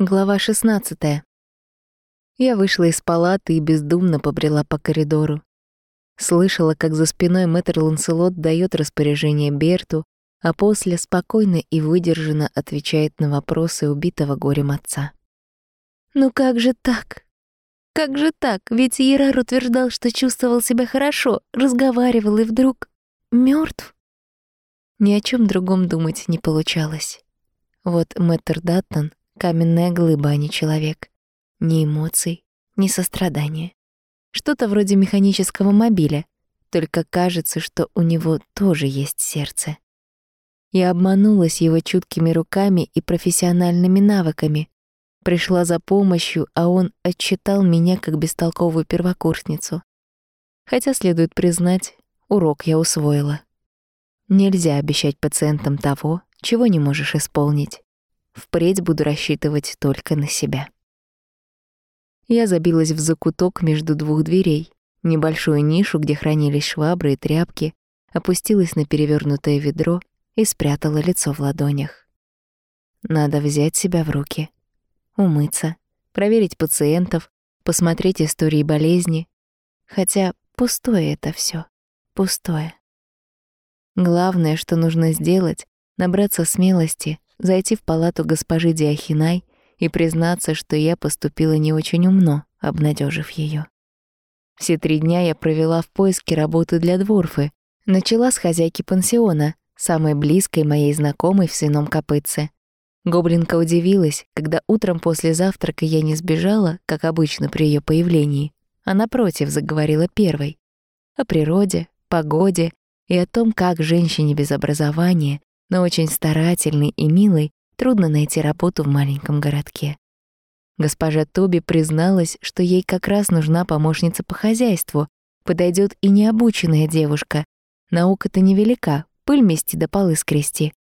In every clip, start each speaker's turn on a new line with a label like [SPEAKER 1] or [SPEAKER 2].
[SPEAKER 1] Глава 16. Я вышла из палаты и бездумно побрела по коридору. Слышала, как за спиной мэтр Ланселот дает распоряжение Берту, а после спокойно и выдержанно отвечает на вопросы убитого горем отца. «Ну как же так? Как же так? Ведь Ерар утверждал, что чувствовал себя хорошо, разговаривал и вдруг мертв. Ни о чем другом думать не получалось. Вот мэтр Даттон Каменная глыба, а не человек. Ни эмоций, ни сострадания. Что-то вроде механического мобиля, только кажется, что у него тоже есть сердце. Я обманулась его чуткими руками и профессиональными навыками. Пришла за помощью, а он отчитал меня как бестолковую первокурсницу. Хотя, следует признать, урок я усвоила. Нельзя обещать пациентам того, чего не можешь исполнить. Впредь буду рассчитывать только на себя. Я забилась в закуток между двух дверей, небольшую нишу, где хранились швабры и тряпки, опустилась на перевернутое ведро и спрятала лицо в ладонях. Надо взять себя в руки, умыться, проверить пациентов, посмотреть истории болезни. Хотя пустое это все, пустое. Главное, что нужно сделать, набраться смелости зайти в палату госпожи Диахинай и признаться, что я поступила не очень умно, обнадежив ее. Все три дня я провела в поиске работы для дворфы. Начала с хозяйки пансиона, самой близкой моей знакомой в свином копытце. Гоблинка удивилась, когда утром после завтрака я не сбежала, как обычно при ее появлении, а напротив заговорила первой. О природе, погоде и о том, как женщине без образования но очень старательный и милый, трудно найти работу в маленьком городке. Госпожа Тоби призналась, что ей как раз нужна помощница по хозяйству, подойдет и необученная девушка. Наука-то невелика, пыль мести да полы скрести.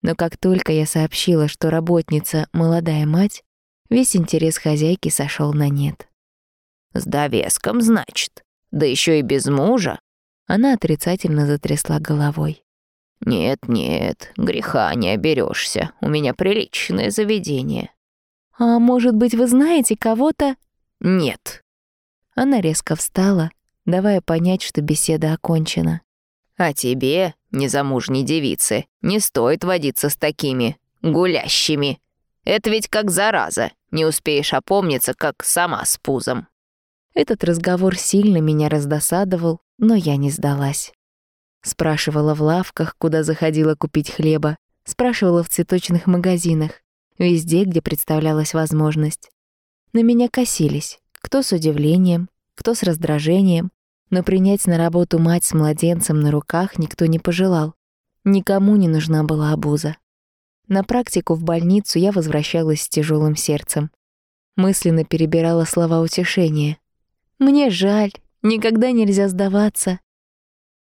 [SPEAKER 1] Но как только я сообщила, что работница — молодая мать, весь интерес хозяйки сошел на нет.
[SPEAKER 2] «С довеском, значит? Да еще и без мужа?»
[SPEAKER 1] Она отрицательно затрясла головой.
[SPEAKER 2] «Нет-нет, греха не оберешься. У меня приличное заведение».
[SPEAKER 1] «А может быть, вы знаете кого-то?»
[SPEAKER 2] «Нет».
[SPEAKER 1] Она резко встала, давая понять, что беседа окончена.
[SPEAKER 2] «А тебе, незамужней девице, не стоит водиться с такими гулящими. Это ведь как зараза, не успеешь опомниться, как сама с пузом».
[SPEAKER 1] Этот разговор сильно меня раздосадовал, но я не сдалась. Спрашивала в лавках, куда заходила купить хлеба, спрашивала в цветочных магазинах, везде, где представлялась возможность. На меня косились, кто с удивлением, кто с раздражением, но принять на работу мать с младенцем на руках никто не пожелал. Никому не нужна была обуза. На практику в больницу я возвращалась с тяжелым сердцем. Мысленно перебирала слова утешения. «Мне жаль, никогда нельзя сдаваться,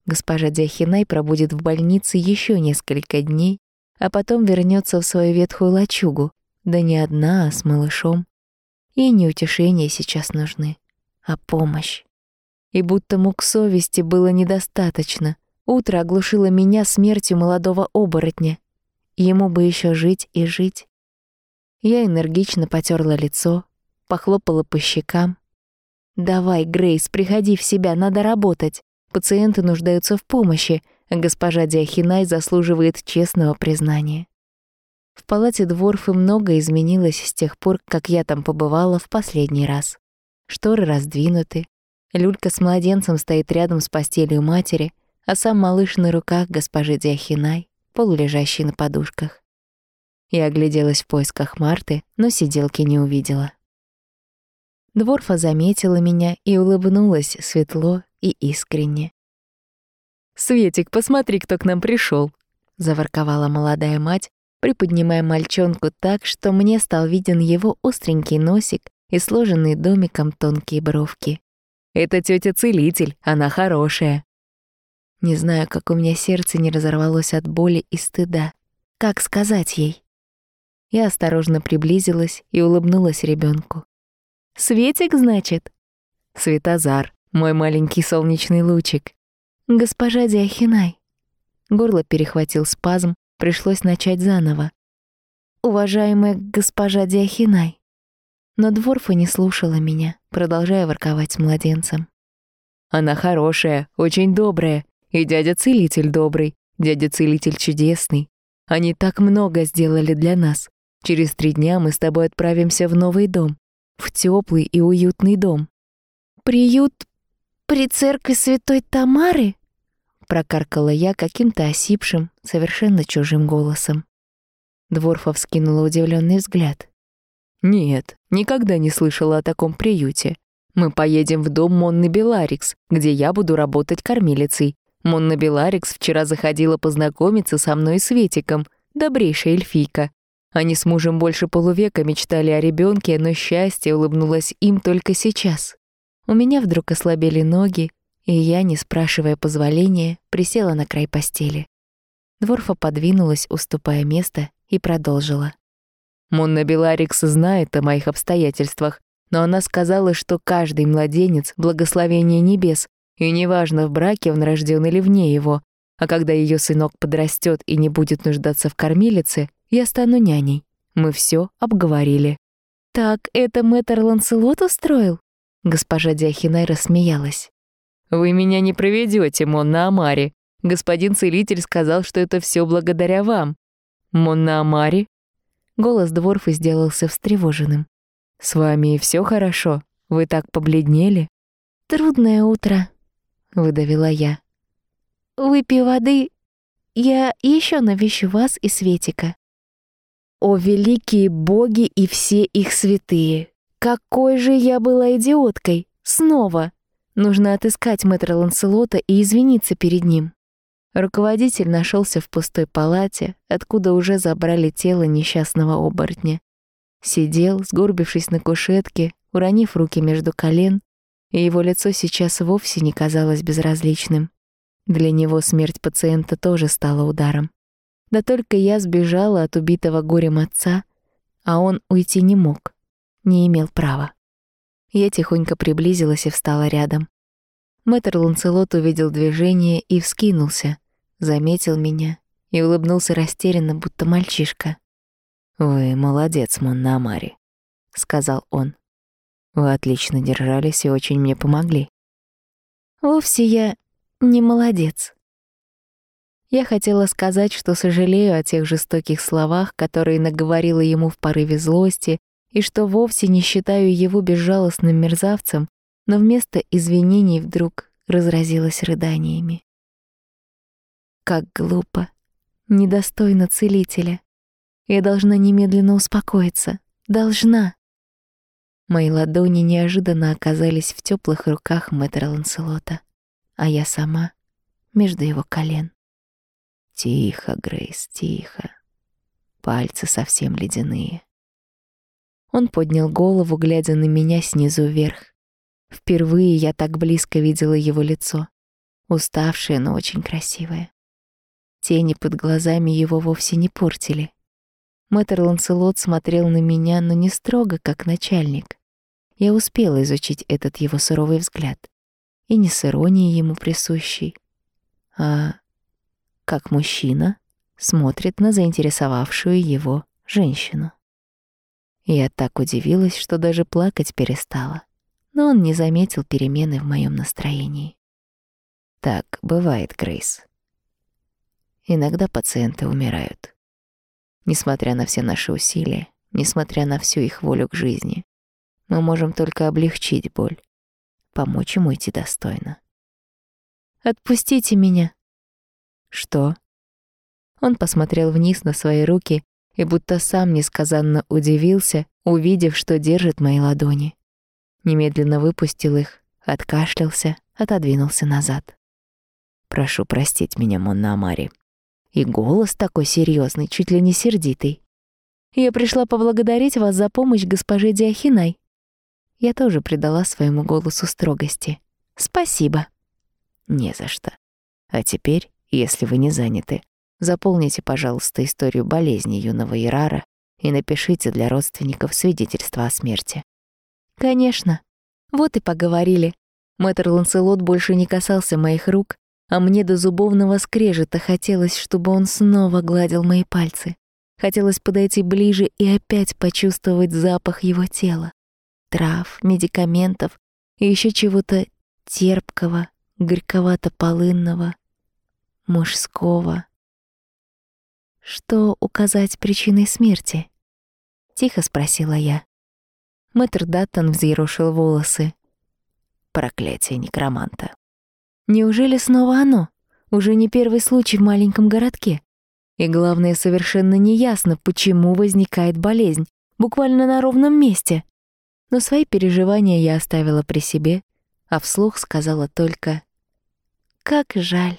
[SPEAKER 1] Госпожа Диахинай пробудет в больнице еще несколько дней, а потом вернется в свою ветхую лачугу, да не одна, а с малышом. Ей не утешения сейчас нужны, а помощь. И будто мук совести было недостаточно. Утро оглушило меня смертью молодого оборотня. Ему бы еще жить и жить. Я энергично потерла лицо, похлопала по щекам. «Давай, Грейс, приходи в себя, надо работать». Пациенты нуждаются в помощи, госпожа Диахинай заслуживает честного признания. В палате Дворфы много изменилось с тех пор, как я там побывала в последний раз. Шторы раздвинуты, люлька с младенцем стоит рядом с постелью матери, а сам малыш на руках госпожи Диахинай, полулежащий на подушках. Я огляделась в поисках Марты, но сиделки не увидела. Дворфа заметила меня и улыбнулась светло и искренне. «Светик, посмотри, кто к нам пришел, заворковала молодая мать, приподнимая мальчонку так, что мне стал виден его остренький носик и сложенные домиком тонкие бровки. «Это тетя целитель она хорошая». Не знаю, как у меня сердце не разорвалось от боли и стыда. Как сказать ей? Я осторожно приблизилась и улыбнулась ребенку. «Светик, значит?» «Светозар», мой маленький солнечный лучик. Госпожа Диахинай. Горло перехватил спазм, пришлось начать заново. уважаемая госпожа Диахинай». Но Дворфа не слушала меня, продолжая ворковать с младенцем. «Она хорошая, очень добрая, и дядя-целитель добрый, дядя-целитель чудесный. Они так много сделали для нас. Через три дня мы с тобой отправимся в новый дом, в теплый и уютный дом». «Приют при церкви святой Тамары?» Прокаркала я каким-то осипшим, совершенно чужим голосом. Дворфа вскинула удивленный взгляд. «Нет, никогда не слышала о таком приюте. Мы поедем в дом Монны Беларикс, где я буду работать кормилицей. Монна Беларикс вчера заходила познакомиться со мной и Светиком, добрейшая эльфийка. Они с мужем больше полувека мечтали о ребенке, но счастье улыбнулось им только сейчас. У меня вдруг ослабели ноги, и я, не спрашивая позволения, присела на край постели. Дворфа подвинулась, уступая место, и продолжила. Монна Беларикс знает о моих обстоятельствах, но она сказала, что каждый младенец — благословение небес, и неважно, в браке он рожден или вне его, а когда ее сынок подрастет и не будет нуждаться в кормилице, я стану няней. Мы все обговорили. «Так это мэтр Ланселот устроил?» Госпожа Диахинай рассмеялась. «Вы меня не проведете, Монна Амари. Господин целитель сказал, что это все благодаря вам. Монна Амари Голос Дворфа сделался встревоженным. «С вами все хорошо? Вы так побледнели?» «Трудное утро», — выдавила я. «Выпей воды, я еще навещу вас и Светика». «О, великие боги и все их святые! Какой же я была идиоткой! Снова! Нужно отыскать мэтра Ланселота и извиниться перед ним». Руководитель нашелся в пустой палате, откуда уже забрали тело несчастного оборотня. Сидел, сгорбившись на кушетке, уронив руки между колен, и его лицо сейчас вовсе не казалось безразличным. Для него смерть пациента тоже стала ударом. Да только я сбежала от убитого горем отца, а он уйти не мог, не имел права. Я тихонько приблизилась и встала рядом. Мэтр Ланцелот увидел движение и вскинулся, заметил меня и улыбнулся растерянно, будто мальчишка. «Вы молодец, Монна Амари», — сказал он. «Вы отлично держались и очень мне помогли». «Вовсе я не молодец». Я хотела сказать, что сожалею о тех жестоких словах, которые наговорила ему в порыве злости, и что вовсе не считаю его безжалостным мерзавцем, но вместо извинений вдруг разразилась рыданиями. Как глупо. Недостойно целителя. Я должна немедленно успокоиться. Должна. Мои ладони неожиданно оказались в теплых руках мэтра Ланселота, а я сама между его колен. Тихо, Грейс, тихо. Пальцы совсем ледяные. Он поднял голову, глядя на меня снизу вверх. Впервые я так близко видела его лицо. Уставшее, но очень красивое. Тени под глазами его вовсе не портили. Мэтр Ланселот смотрел на меня, но не строго, как начальник. Я успела изучить этот его суровый взгляд. И не с иронией ему присущий, а как мужчина смотрит на заинтересовавшую его женщину. Я так удивилась, что даже плакать перестала, но он не заметил перемены в моем настроении. Так бывает, Грейс. Иногда пациенты умирают. Несмотря на все наши усилия, несмотря на всю их волю к жизни, мы можем только облегчить боль, помочь ему идти достойно. «Отпустите меня!» «Что?» Он посмотрел вниз на свои руки и будто сам несказанно удивился, увидев, что держит мои ладони. Немедленно выпустил их, откашлялся, отодвинулся назад. «Прошу простить меня, Монна Амари. И голос такой серьезный, чуть ли не сердитый. «Я пришла поблагодарить вас за помощь госпоже Диахинай». Я тоже придала своему голосу строгости. «Спасибо». «Не за что. А теперь, если вы не заняты, заполните, пожалуйста, историю болезни юного Ирара и напишите для родственников свидетельство о смерти». «Конечно. Вот и поговорили. Мэтр Ланселот больше не касался моих рук, а мне до зубовного скрежета хотелось, чтобы он снова гладил мои пальцы. Хотелось подойти ближе и опять почувствовать запах его тела. Трав, медикаментов и еще чего-то терпкого, горьковато-полынного, мужского. «Что указать причиной смерти?» — тихо спросила я. Мэтр Даттон взъерошил волосы. Проклятие некроманта. Неужели снова оно? Уже не первый случай в маленьком городке. И главное, совершенно неясно, почему возникает болезнь, буквально на ровном месте. Но свои переживания я оставила при себе, а вслух сказала только «Как жаль».